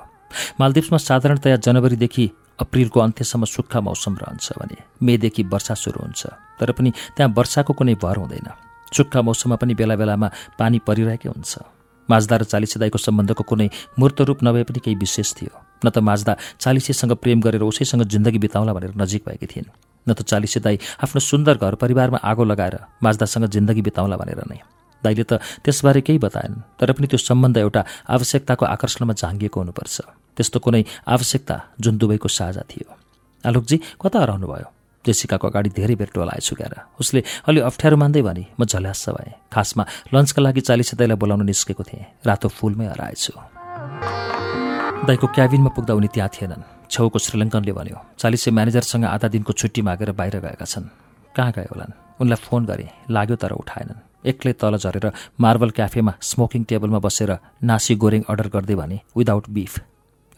मालदिप्समा साधारणतया जनवरीदेखि अप्रिलको अन्त्यसम्म सुक्खा मौसम रहन्छ भने मेदेखि वर्षा सुरु हुन्छ। तर पनि त्यहाँ वर्षाको कुनै भर हुँदैन। सुक्खा मौसममा पनि बेला बेलामा पानी परिरहेकै हुन्छ। माझ्दा र चालिसे दाईको सम्बन्धको कुनै मूर्त रूप नभए पनि केही विशेष थियो। न त माझ्दा चालिसेसँग प्रेम गरेर उसैसँग जिन्दगी बिताउला भनेर नजिक भएकी थिइन्। न त चालिसे दाई आफ्नो सुन्दर घर परिवारमा आगो लगाएर माझ्दासँग जिन्दगी बिताउला भनेर नै। दाईले त त्यसबारे केही बताएन तर पनि त्यो सम्बन्ध एउटा आवश्यकताको आकर्षणमा झाँगिएको हुनुपर्छ। त्यस्तो कुनै आवश्यकता जुन दुवैको साझा थियो। आलोकजी कता हराउनु भयो? जेसिकाको अगाडि धेरै बेर टोलाएछु क्यार उसले अलि अप्ठ्यारो मान्दै भने म झल्यास भएँ। खासमा लन्चका लागि चालिस दाईलाई बोलाउन निस्केको थिएँ। रातो फुलमै हराएछु। दाईको क्याबिनमा पुग्दा उनी त्यहाँ थिएनन्। छेउको श्रीलङ्कनले भन्यो चालिसे म्यानेजरसँग आधा दिनको छुट्टी मागेर बाहिर गएका छन्। कहाँ गए होलान्? उनलाई फोन गरेँ। लाग्यो तर उठाएनन्। एक्लै तल झरेर मार्बल क्याफेमा स्मोकिङ टेबलमा बसेर नासी गोरेङ अर्डर गर्दै भने विदाउट बिफ।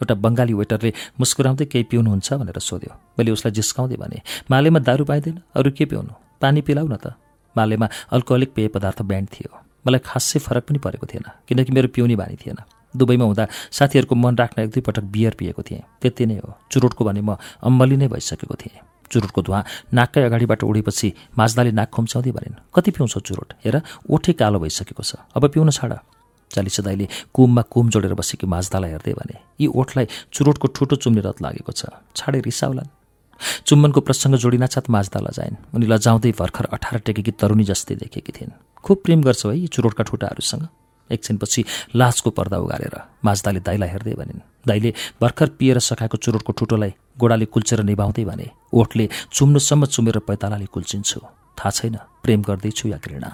एउटा बङ्गाली वेटरले मुस्कुराउँदै केही पिउनुहुन्छ भनेर सोध्यो। मैले उसलाई जिस्काउँदै भने मालेमा दारू पाइँदैन? अरू के पिउनु? पानी पिलाउ न त। मालेमा अल्कोहलिक पेय पदार्थ ब्यान्ड थियो। मलाई खासै फरक पनि परेको थिएन किनकि मेरो पिउने बानी थिएन। दुबईमा हुँदा साथीहरूको मन राख्न एक दुई पटक बियर पिएको थिएँ। त्यति नै हो। चुरोटको भने म अम्बली नै भइसकेको थिएँ। चुरोटको धुवा नाककै अगाडिबाट उडेपछि माझ्दाले नाक खुम्चाउँदै भनिन् कति पिउँछौ चुरोट? हेर ओठै कालो भइसकेको छ। अब पिउन छाड चालिस दाईले कुममा कुम जोडेर बसेकी माझदालाई हेर्दै भने यी ओठलाई चुरोटको ठुटो चुम्ने रत लागेको छ। छाडे रिसाउलान् चुम्बनको प्रसङ्ग जोडिनाछात माझदा लजाइन्। उनी लजाउँदै भर्खर अठार टेकेकी तरुणी जस्तै देखेकी थिइन्। खुब प्रेम गर्छ है यी चुरोटका ठुटाहरूसँग। एकछिनपछि लासको पर्दा उगारेर माझदाले दाईलाई हेर्दै भनिन् दाईले भर्खर पिएर सकाएको चुरोटको ठुटोलाई गोडाले कुल्चेर निभाउँदै भने ओठले चुम्नुसम्म चुमेर पैतालाले कुल्चिन्छु। थाहा छैन प्रेम गर्दैछु या घृणा।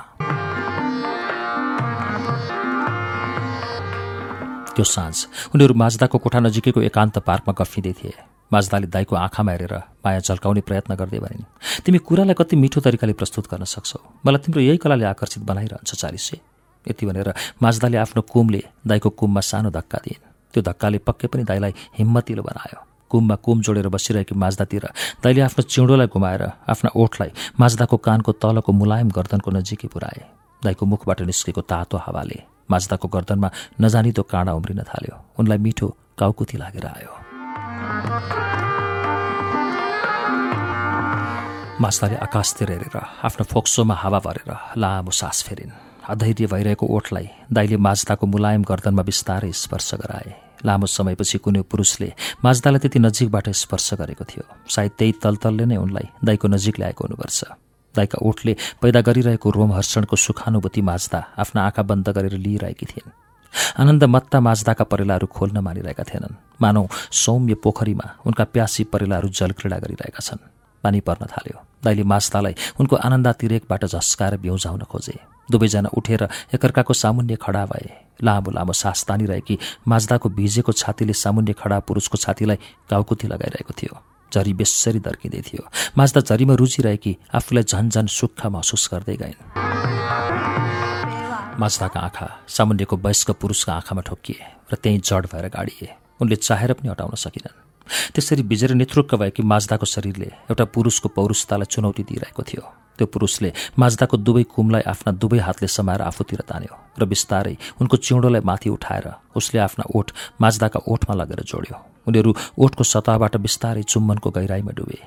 त्यो साँझ उनीहरू माझदाको कोठा नजिकैको एकान्त पार्कमा गफिँदै थिए। माझदाले दाईको आँखामा हेरेर माया झल्काउने प्रयत्न गर्दै भनिन् तिमी कुरालाई कति मिठो तरिकाले प्रस्तुत गर्न सक्छौ? मलाई तिम्रो यही कलाले आकर्षित बनाइरहन्छ चालिसे। यति भनेर माझदाले आफ्नो कुमले दाईको कुममा सानो धक्का दिइन्। त्यो धक्काले पक्कै पनि दाईलाई हिम्मतिलो बनायो। कुममा कुम जोडेर बसिरहेको माझदातिर दाईले आफ्नो चिउँडोलाई घुमाएर आफ्ना ओठलाई माझदाको कानको तलको मुलायम गर्दनको नजिकै पुऱ्याए। दाईको मुखबाट निस्केको तातो हावाले माझदाको गर्दनमा नजानिदो काँडा उम्रिन थाल्यो। उनलाई मिठो काउकुती लागेर आयो। मास्ताले आकाशतिर हेरेर आफ्नो फोक्सोमा हावा भरेर लामो सास फेरिन्। अधैर्य भइरहेको ओठलाई दाइले माझदाको मुलायम गर्दनमा बिस्तारै स्पर्श गराए। लामो समयपछि कुनै पुरुषले माझदालाई त्यति नजिकबाट स्पर्श गरेको थियो। सायद त्यही तलतलले नै उनलाई दाईको नजिक ल्याएको हुनुपर्छ। दाईका ओठले पैदा गरिरहेको रोमहर्षणको सुखानुभूति माझ्दा आफ्ना आँखा बन्द गरेर लिइरहेकी थिइन्। आनन्द मत्ता माझ्दाका परेलाहरू खोल्न मानिरहेका थिएनन्। मानौ सौम्य पोखरीमा उनका प्यासी परेलाहरू जलक्रीडा गरिरहेका छन्। पानी पर्न थाल्यो। दाइले माझ्दालाई उनको आनन्दातिरेकबाट झस्काएर बिउजाउन खोजे। दुवैजना उठेर एकअर्काको सामुन्य खडा भए। लामो लामो सास तानिरहेकी माझ्दाको भिजेको छातीले सामुन्य खडा पुरुषको छातीलाई गाउकुती लगाइरहेको थियो। झरी बेसरी दर्किँदै थियो। माझ्दा झरीमा रुचिरहेकी आफूलाई झन झन सुख महसुस गर्दै गइन्। माझ्दाका आँखा सामुन्यको वयस्क पुरुषका आँखामा ठोकिए र त्यहीँ जड भएर गाडिए। उनले चाहेर पनि हटाउन सकिनन्। त्यसरी बिजेर नेतृत्व भएकी माझ्दाको शरीरले एउटा पुरुषको पौरुषतालाई चुनौती दिइरहेको थियो। त्यो पुरुषले माझ्दाको दुवै कुमलाई आफ्ना दुवै हातले समाएर आफूतिर तान्यो र बिस्तारै उनको चिउँडोलाई माथि उठाएर उसले आफ्ना ओठ माझ्दाका ओठमा लगेर जोड्यो। उनीहरू ओठको सतहबाट बिस्तारै चुम्बनको गहिराईमा डुबे।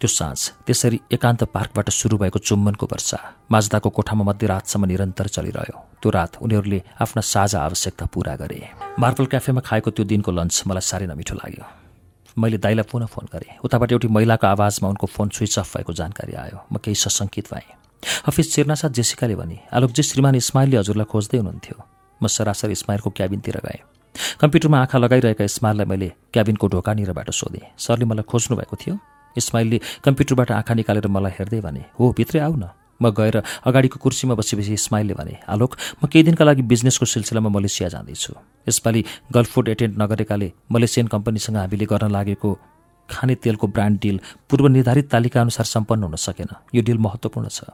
त्यो साँझ त्यसरी एकान्त पार्कबाट सुरु भएको चुम्बनको वर्षा माझ्दाको कोठामा मध्यरातसम्म निरन्तर चलिरह्यो। त्यो रात उनीहरूले आफ्ना साझा आवश्यकता पूरा गरे। मार्बल क्याफेमा खाएको त्यो दिनको लन्च मलाई साह्रै नमिठो लाग्यो। मैले दाइलाई पुनः फोन गरेँ। उताबाट एउटी महिलाको आवाजमा उनको फोन स्विच अफ भएको जानकारी आयो। म केही सशङ्कित भएँ। अफिस चिर्नासाथ जेसिकाले भने आलोकजी श्रीमान इस्माइलले हजुरलाई खोज्दै हुनुहुन्थ्यो। म सरासर इस्माइलको क्याबिनतिर गएँ। कम्प्युटरमा आँखा लगाइरहेका इस्माइललाई मैले क्याबिनको ढोकानिरबाट सोधेँ। सरले मलाई खोज्नु भएको थियो। इस्माइलले कम्प्युटरबाट आँखा निकालेर मलाई हेर्दै भने हो भित्रै आऊ न। म गएर अगाडिको कुर्सीमा बसेपछि इस्माइलले भने आलोक म केही दिनका लागि बिजनेसको सिलसिलामा मलेसिया जाँदैछु। यसपालि गल्फ फुड एटेन्ड नगरेकाले मलेसियन कम्पनीसँग हामीले गर्न लागेको खाने तेलको ब्रान्ड डिल पूर्व निर्धारित तालिकाअनुसार सम्पन्न हुन सकेन। यो डिल महत्त्वपूर्ण छ।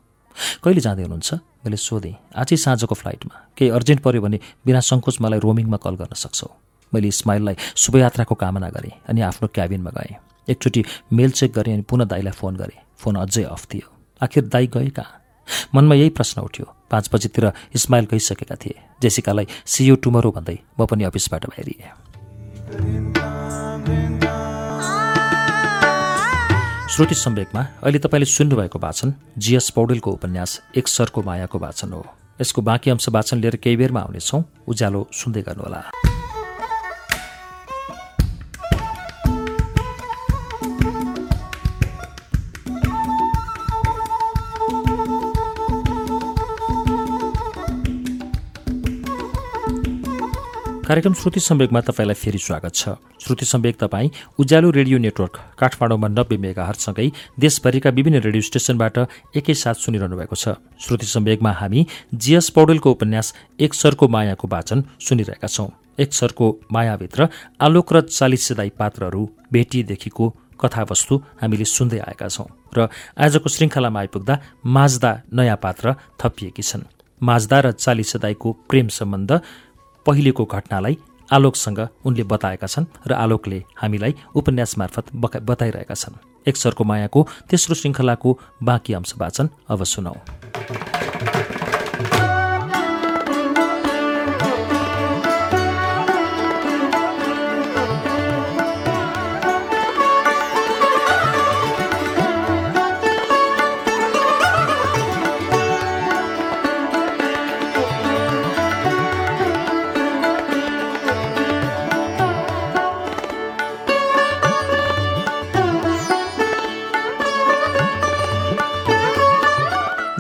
कहिले जाँदै हुनुहुन्छ? मैले सोधेँ आजै साँझको फ्लाइटमा। केही अर्जेन्ट पऱ्यो भने बिना सङ्कोच मलाई रोमिङमा कल गर्न सक्छौ। मैले इस्माइललाई शुभयात्राको कामना गरेँ अनि आफ्नो क्याबिनमा गएँ। एकचोटि मेल चेक गरेँ अनि पुनः दाईलाई फोन गरेँ। फोन अझै अफ थियो। आखिर दाई गए कहाँ मनमा यही प्रश्न उठ्यो। पाँच बजीतिर इस्माइल गइसकेका थिए। जेसिकालाई सियो टुमरो भन्दै म पनि अफिसबाट बाहिरिएँ। श्रुति सम्वेकमा अहिले तपाईँले सुन्नुभएको वाचन जीएस पौडेलको उपन्यास एक सरको मायाको वाचन हो। यसको बाँकी अंश वाचन लिएर केही बेरमा आउनेछौँ। उज्यालो सुन्दै गर्नुहोला। कार्यक्रम श्रुति सम्वेकमा तपाईँलाई फेरि स्वागत छ। श्रुति सम्वेक तपाईँ उज्यालो रेडियो नेटवर्क काठमाडौँमा नब्बे मेगाहरसँगै देशभरिका विभिन्न रेडियो स्टेशनबाट एकैसाथ सुनिरहनु भएको छ। श्रुति सम्वेकमा हामी जीएस पौडेलको उपन्यास एक सरको मायाको वाचन सुनिरहेका छौँ। एक सरको मायाभित्र आलोक र चालिसेदाई पात्रहरू भेटिएदेखिको कथावस्तु हामीले सुन्दै आएका छौँ र आजको श्रृङ्खलामा आइपुग्दा माझ्दा नयाँ पात्र थपिएकी छन्। माझ्दा र चालिसेदाईको प्रेम सम्बन्ध पहिलेको घटनालाई आलोकसँग उनले बताएका छन् र आलोकले हामीलाई उपन्यास मार्फत बताइरहेका छन्। एक सरको मायाको तेस्रो श्रृङ्खलाको बाँकी अंश वाचन अब सुनौ।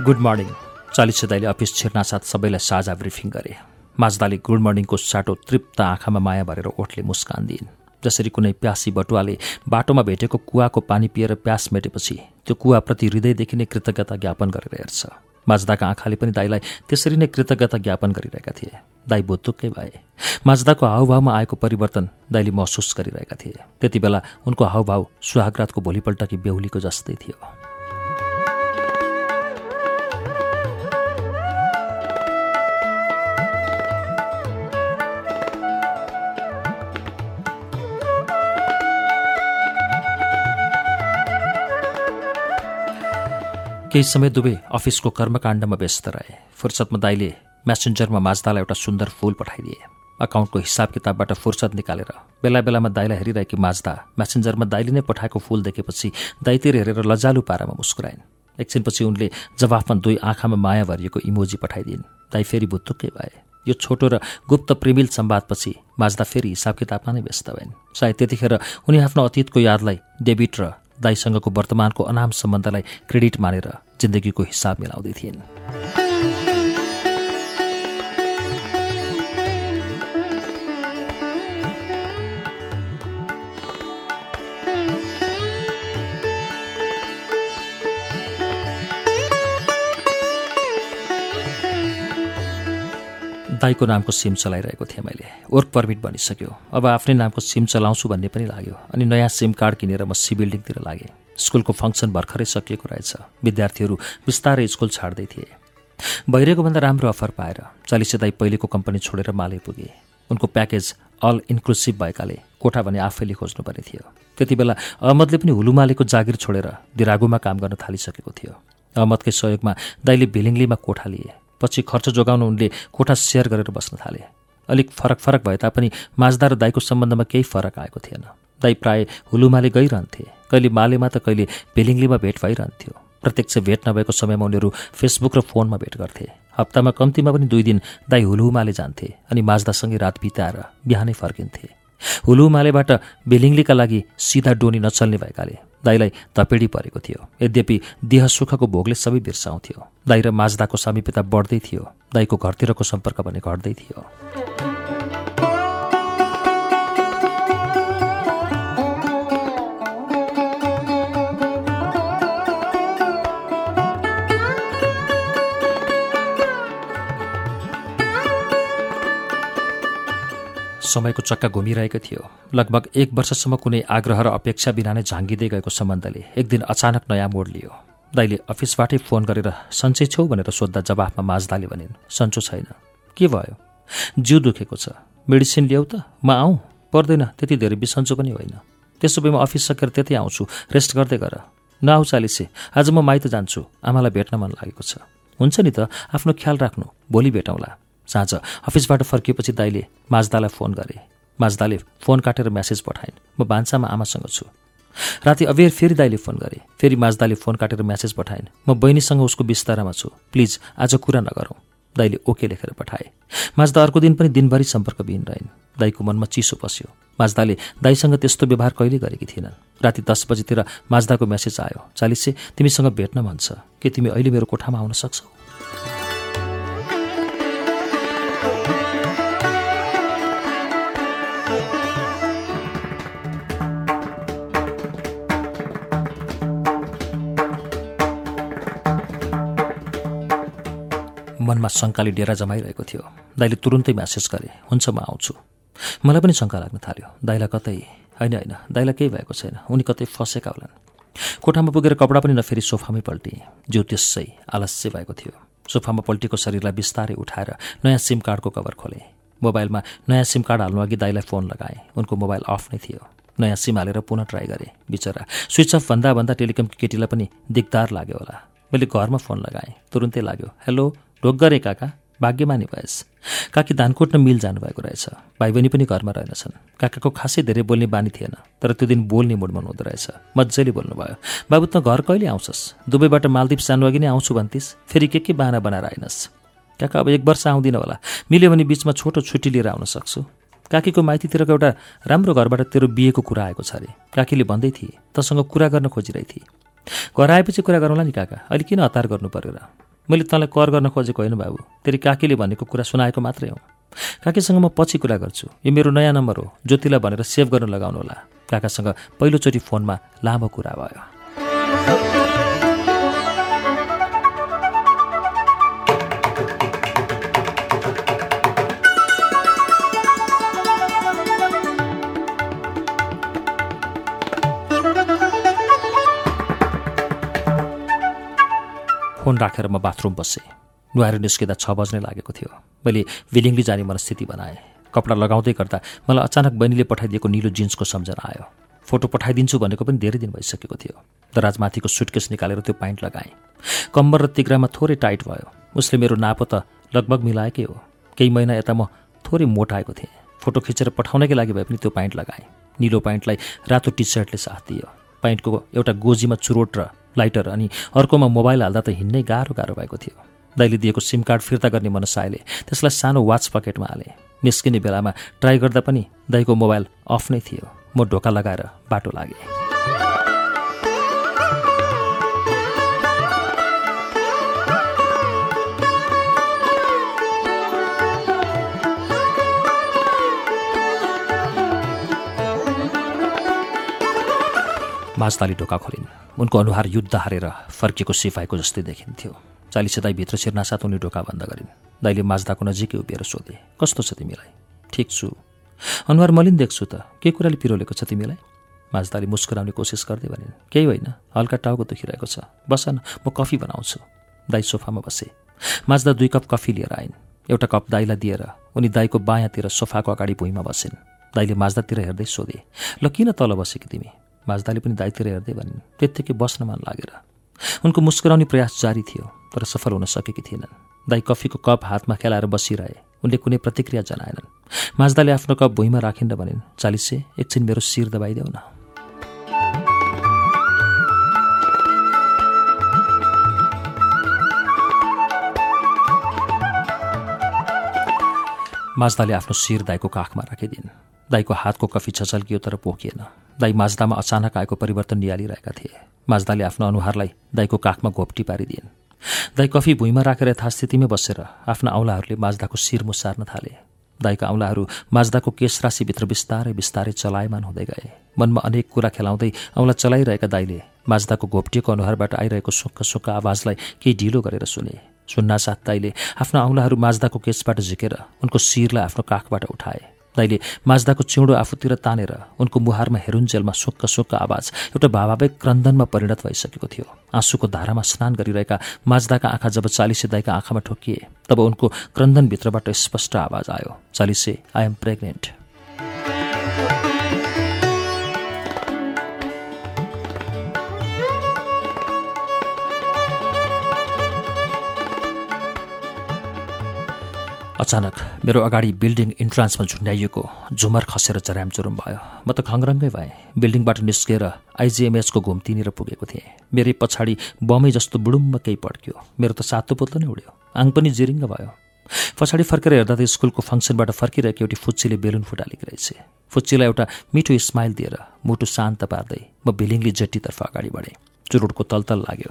गुड मर्निङ चालिस दाईले अफिस छिर्नासाथ सबैलाई साझा ब्रिफिङ गरे। माझदाले गुड मर्निङको साटो तृप्त आँखामा माया भरेर ओठले मुस्कान दिइन्। जसरी कुनै प्यासी बटुवाले बाटोमा भेटेको कुवाको पानी पिएर प्यास मेटेपछि त्यो कुवाप्रति हृदयदेखि नै कृतज्ञता ज्ञापन गरेर हेर्छ। माझदाका आँखाले पनि दाईलाई त्यसरी नै कृतज्ञता ज्ञापन गरिरहेका थिए। दाई बुद्धुक्कै भए। माझदाको हाउभावमा आएको परिवर्तन दाईले महसुस गरिरहेका थिए। त्यति बेला उनको हाउभाव सुहागरातको भोलिपल्टकी बेहुलीको जस्तै थियो। केही समय दुवै अफिसको कर्मकाण्डमा व्यस्त रहे। फुर्सदमा दाईले म्यासेन्जरमा माझदालाई एउटा सुन्दर फुल पठाइदिए। अकाउन्टको हिसाब किताबबाट फुर्सद निकालेर बेला बेलामा दाइलाई हेरिरहेकी माझ्दा म्यासेन्जरमा दाइले नै पठाएको फुल देखेपछि दाइतिर हेरेर लजालु पारामा मुस्कुराइन्। एकछिनपछि उनले जवाफमा दुई आँखामा माया भरिएको इमोजी पठाइदिन्। दाई फेरि भुत्तुक्कै भए। यो छोटो र गुप्त प्रेमिल सम्वादपछि माझ्दा फेरि हिसाब किताबमा नै व्यस्त भइन्। सायद त्यतिखेर उनी आफ्नो अतीतको यादलाई डेबिट र दाईसँगको वर्तमानको अनाम सम्बन्धलाई क्रेडिट मानेर जिन्दगीको हिसाब मिलाउँदै थिइन्। दाईको नामको सिम चलाइरहेको थिएँ मैले। वर्क पर्मिट बनिसक्यो। अब आफ्नै नामको सिम चलाउँछु भन्ने पनि लाग्यो अनि नयाँ सिम कार्ड किनेर म सी बिल्डिङतिर लागेँ। स्कुलको फङ्सन भर्खरै सकिएको रहेछ। विद्यार्थीहरू बिस्तारै स्कुल छाड्दै थिए। भइरहेको भन्दा राम्रो अफर पाएर चालिसे दाई पहिलेको कम्पनी छोडेर माले पुगे। उनको प्याकेज अल इन्क्लुसिभ भएकाले कोठा भने आफैले खोज्नुपर्ने थियो। त्यति बेला अहमदले पनि हुलुमालेको जागिर छोडेर दिरागुमा काम गर्न थालिसकेको थियो। अहमदकै सहयोगमा दाइले भिलिङ्लीमा कोठा लिए। पछि खर्च जोगाउन उनले कोठा सेयर गरेर बस्न थाले। अलिक फरक फरक भए तापनि माझ्दा र दाईको सम्बन्धमा केही फरक आएको थिएन। दाई प्राय हुलुमाले गइरहन्थे कहिले मालेमा त कहिले बेलिङ्लीमा भेट भइरहन्थ्यो। प्रत्यक्ष भेट नभएको समयमा उनीहरू फेसबुक र फोनमा भेट गर्थे। हप्तामा कम्तीमा पनि दुई दिन दाई हुलुमाले जान्थे अनि माझ्दासँगै रात बिताएर बिहानै फर्किन्थे। हुलुमालेबाट बेलिङ्लीका लागि सिधा डोनी नचल्ने भएकाले दाईलाई धपेडी परेको थियो। यद्यपि देह सुखको भोगले सबै बिर्साउँथ्यो। दाई र माझदाको सामिप्यता बढ्दै थियो। दाईको घरतिरको सम्पर्क भने घट्दै थियो। समयको चक्का घुमिरहेको थियो। लगभग एक वर्षसम्म कुनै आग्रह र अपेक्षा बिना नै झाँगिँदै गएको सम्बन्धले एक दिन अचानक नयाँ मोड लियो। दाइले अफिसबाटै फोन गरेर सन्चै छौ? भनेर सोद्धा जवाफमा माझदाले भनिन्। सन्चो छैन। के भयो? जिउ दुखेको छ। मेडिसिन ल्याऊ त। म आउँ। पर्दैन। त्यति धेरै बिसन्चो पनि होइन। त्यसो भए म अफिस सकेर त्यतै आउँछु। रेस्ट गर्दै गर। नआउ चालिसे। आज म माइत जान्छु। आमालाई भेट्न मन लागेको छ। हुन्छ नि त। आफ्नो ख्याल राख्नु। भोलि भेटौँला। साँझ। अफिसबाट फर्किएपछि दाइले माझदालाई फोन गरे। माझदाले फोन काटेर म्यासेज पठाइन्। म भान्सामा आमासँग छु। राति अबेर फेरि दाइले फोन गरे। फेरि माझदाले फोन काटेर म्यासेज पठाइन्। म बहिनीसँग उसको बिस्तारामा छु। प्लिज आज कुरा नगरौँ। दाइले ओके लेखेर पठाए। माझदा अर्को दिन पनि दिनभरि सम्पर्कविहीन रहेन्। दाईको मनमा चिसो पस्यो। माझदाले दाईसँग त्यस्तो व्यवहार कहिले गरेकी थिएनन्। राति दस बजीतिर माझदाको म्यासेज आयो। चालिसे तिमीसँग भेट्न मन छ। के तिमी अहिले मेरो कोठामा आउन सक्छौ? मनमा शङ्काले डेरा जमाइरहेको थियो। दाइले तुरुन्तै म्यासेज गरे हुन्छ म आउँछु। मलाई पनि शङ्का लाग्न थाल्यो। दाइलाई कतै होइन होइन दाइलाई केही भएको छैन उनी कतै फसेका होलान्। कोठामा पुगेर कपडा पनि नफेरि सोफामै पल्टिए जिउ त्यसै आलस्य भएको थियो। सोफामा पल्टेको शरीरलाई बिस्तारै उठाएर नयाँ सिम कार्डको कभर खोले। मोबाइलमा नयाँ सिम कार्ड हाल्नु अघि दाइलाई फोन लगाएँ। उनको मोबाइल अफ नै थियो। नयाँ सिम हालेर पुनः ट्राई गरेँ। बिचरा स्विच अफ भन्दा भन्दा टेलिकमकी केटीलाई पनि दिगदार लाग्यो होला। मैले घरमा फोन लगाएँ। तुरुन्तै लाग्यो हेलो ढोक गरे काका भाग्यमानी भएस। काकी धान कुट्न मिल जानुभएको रहेछ। भाइ बहिनी पनि घरमा रहेनछन्। काकाको खासै धेरै बोल्ने बानी थिएन तर त्यो दिन बोल्ने मुडमा हुँदो रहेछ। मजाले बोल्नुभयो बाबु त घर कहिले आउँछस्? दुबईबाट मालदिप जानु अघि नै आउँछु भन्थिस् फेरि के के बाना बनाएर आइनस्? काका अब एक वर्ष आउँदिन होला। मिल्यो भने बिचमा छोटो छुट्टी लिएर आउन सक्छु। काकीको माइतीतिरको एउटा राम्रो घरबाट तेरो बिहेको कुरा आएको छ अरे। काकीले भन्दै थिए तसँग कुरा गर्न खोजिरहेथे घर आएपछि कुरा गरौँला नि काका। अहिले किन हतार गर्नु पर्यो र मैले तँलाई कर गर्न खोजेको होइन बाबु। तेरि काकीले भनेको कुरा सुनाएको मात्रै हो। काकीसँग म पछि कुरा गर्छु। यो मेरो नयाँ नम्बर हो। ज्योतिलाई भनेर सेभ गर्न लगाउनु होला। काकासँग पहिलोचोटि फोनमा लामो कुरा भयो। फोन राखेर म बाथरुम बसेँ। नुहाएर निस्किँदा छ बज्नै लागेको थियो। मैले विलिङली जाने मनस्थिति बनाएँ। कपडा लगाउँदै गर्दा मलाई अचानक बहिनीले पठाइदिएको निलो जिन्सको सम्झना आयो। फोटो पठाइदिन्छु भनेको पनि धेरै दिन भइसकेको थियो। दराजमाथिको सुटकेस निकालेर त्यो पाइन्ट लगाएँ। कम्बर र तिग्रामा थोरै टाइट भयो। उसले मेरो नापो त लगभग मिलाएकै हो। केही महिना यता म थोरै मोटाएको थिएँ। फोटो खिचेर पठाउनकै लागि भए पनि त्यो प्यान्ट लगाएँ। निलो प्यान्टलाई रातो टी सर्टले साथ दियो। प्यान्टको एउटा गोजीमा चुरोट र लाइटर अनि अर्कोमा मोबाइल हाल्दा त हिँड्नै गाह्रो गाह्रो भएको थियो। दाइले दिएको सिम कार्ड फिर्ता गर्ने मनसायले त्यसलाई सानो वाच पकेटमा हालेँ। निस्किने बेलामा ट्राई गर्दा पनि दाइको मोबाइल अफ नै थियो। म ढोका लगाएर बाटो लागेँ। माझताली ढोका खोलिन्। उनको अनुहार युद्ध हारेर फर्किएको सिपाहीको जस्तै देखिन्थ्यो। चालिसे दाई भित्र छिर्नासाथ उनी ढोका बन्द गरिन्। दाइले माझदाको नजिकै उभिएर सोधे कस्तो छ तिमीलाई? ठिक छु। अनुहार मलिन देख्छु त। के कुराले पिरोलेको छ तिमीलाई? माझदाले मुस्कुराउने कोसिस गर्दै भनिन् केही होइन हल्का टाउको दुखिरहेको छ। बस न म कफी बनाउँछु। दाई सोफामा बसे। माझदा दुई कप कफी लिएर आइन्। एउटा कप दाईलाई दिएर उनी दाईको बायाँतिर सोफाको अगाडि भुइँमा बसिन्। दाईले माझदातिर हेर्दै सोधे ल किन तल बसेकी तिमी? माझदाले पनि दाइतिर हेर्दै भनिन् त्यत्तिकै बस्न मन लागेर। उनको मुस्कुराउने प्रयास जारी थियो तर सफल हुन सकेकी थिएनन्। दाई कफीको कप हातमा खेलाएर बसिरहे। उनले कुनै प्रतिक्रिया जनाएनन्। माझदाले आफ्नो कप भुइँमा राखिन् र भनिन् चालिसे एकछिन मेरो शिर दबाइदेऊ न। माझदाले आफ्नो शिर दाईको काखमा राखिदिन्। दाईको हातको कफी छचल्कियो तर पोखिएन। दाई माझदामा अचानक आएको परिवर्तन निहालिरहेका थिए। माझदाले आफ्नो अनुहारलाई दाईको काखमा घोप्टी पारिदिइन्। दाई कफी भुइँमा राखेर यथास्थितिमै बसेर आफ्ना औँलाहरूले माझदाको शिर मुसार्न थाले। दाईका औँलाहरू माझदाको केश राशिभित्र बिस्तारै बिस्तारै चलायमान हुँदै गए। मनमा अनेक कुरा खेलाउँदै औँला चलाइरहेका दाईले माझदाको घोप्टिएको अनुहारबाट आइरहेको सुक्ख सुक्ख आवाजलाई केही ढिलो गरेर सुने। सुन्नासाथ दाईले आफ्ना औँलाहरू माझदाको केसबाट झिकेर उनको शिरलाई आफ्नो काखबाट उठाए। दाइले माझदाको चिउँडो आफूतिर तानेर उनको मुहारमा हेरुन्जेलमा सोक्क सोक्क आवाज एउटा भावावेग क्रन्दनमा परिणत भइसकेको थियो। आँसुको धारामा स्नान गरिरहेका माझदाका आँखा जब चालिसे दाईका आँखामा ठोकिए तब उनको क्रन्दनभित्रबाट स्पष्ट आवाज आयो। चालिसे आई एम प्रेग्नेन्ट अचानक मेरो अगाडि बिल्डिङ इन्ट्रान्समा झुन्ड्याइएको झुमर खसेर चरामचुरुम भयो। म त खङ्ग्रङ्गै भएँ। बिल्डिङबाट निस्केर आइजिएमएचको घुम्तीनिर पुगेको थिएँ। मेरै पछाडि बमै जस्तो बुडुम्ब केही पड्क्यो। मेरो त सातो पोतो नै उड्यो। आङ पनि जिरिङ्ग भयो। पछाडि फर्केर हेर्दा त स्कुलको फङ्सनबाट फर्किरहेको एउटी फुच्चीले बेलुन फुटालेकी रहेछ। फुच्चीलाई एउटा मिठो स्माइल दिएर मुटु शान्त पार्दै म भिलिङली जेट्टीतर्फ अगाडि बढेँ। चुरोटको तलतल लाग्यो।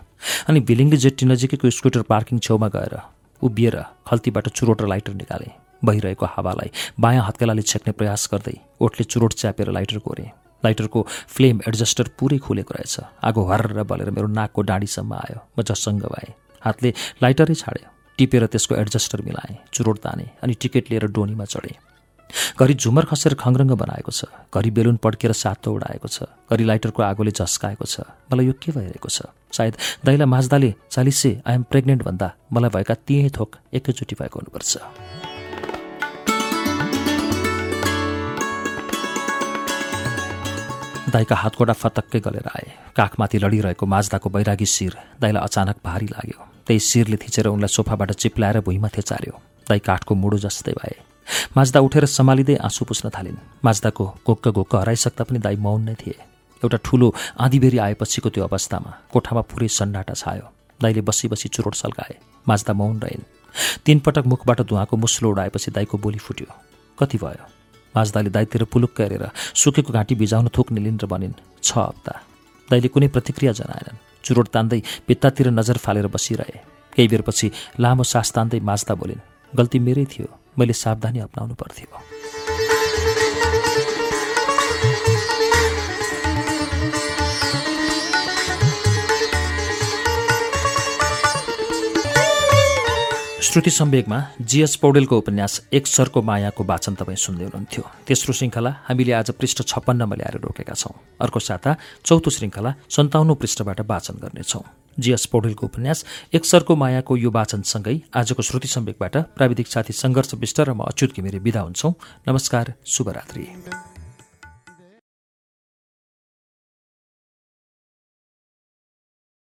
अनि भिलिङली जेट्टी नजिकैको स्कुटर पार्किङ छेउमा गएर उभिएर खल्तीबाट चुरोट र लाइटर निकाले। भइरहेको हावालाई बायाँ हत्केलाले छेक्ने प्रयास गर्दै ओठले चुरोट च्यापेर लाइटर कोरे। लाइटरको फ्लेम एडजस्टर पुरै खुलेको रहेछ। आगो हर्र बलेर मेरो नाकको डाँडीसम्म आयो। म जसङ्ग भएँ। हातले लाइटरै छाड्यो। टिपेर त्यसको एडजस्टर मिलाएँ। चुरोट ताने अनि टिकट लिएर डोनीमा चढेँ। घरि झुमर खसेर खङ्ग्रङ्ग बनाएको छ घरि बेलुन पड्केर सातो उडाएको छ घरि लाइटरको आगोले झस्काएको छ। मलाई यो के भइरहेको छ? सायद दाइला माझदाले चालिसे आइएम प्रेग्नेन्ट भन्दा मलाई भएका तिनै थोक एकैचोटि भएको हुनुपर्छ। दाईका हातकोडा फतक्कै गलेर आए। काखमाथि लडिरहेको माझदाको बैरागी शिर दाईलाई अचानक भारी लाग्यो। त्यही शिरले थिचेर उनलाई सोफाबाट चिप्लाएर भुइँमा थेचार्यो दाई काठको मुडो जस्तै भए। माझ्दा उठेर सम्हालिँदै आँसु पुस्न थालिन्। माझ्दाको घोक्क घोक्क हराइसक्दा पनि दाई मौन नै थिए। एउटा ठुलो आँधीबेरी आएपछिको त्यो अवस्थामा कोठामा पुरै सन्नाटा छायो। दाईले बसी बसी चुरोट सल्काए माझ्दा मौन रहेन्। तीनपटक मुखबाट धुवाको मुस्लो उडाएपछि दाईको बोली फुट्यो। कति भयो? माझ्दाले दाईतिर पुलुक्क हेरेर सुकेको घाँटी भिजाउन थोक निलिन् र भनिन् छ हप्ता दाईले कुनै प्रतिक्रिया जनाएनन्। चुरोट तान्दै भित्तातिर नजर फालेर बसिरहे। केही बेरपछि लामो सास तान्दै माझ्दा बोलिन् गल्ती मेरै थियो। मैले सावधानी अप्नाउनु पर्थ्यो। श्रुति सम्वेकमा जीएस पौडेलको उपन्यास एक सरको मायाको वाचन तपाईँ सुन्दै हुनुहुन्थ्यो। तेस्रो श्रृङ्खला हामीले आज पृष्ठ छप्पन्नमा ल्याएर रोकेका छौँ। अर्को साता चौथो श्रृङ्खला सन्ताउन्न पृष्ठबाट वाचन गर्नेछौँ। जीएस पौडेलको उपन्यास एक सरको मायाको यो वाचनसँगै आजको श्रुति सम्वेकबाट प्राविधिक साथी सङ्घर्ष विष्ट र म अच्युत घिमिरे विदा हुन्छौँ। नमस्कार शुभरात्री।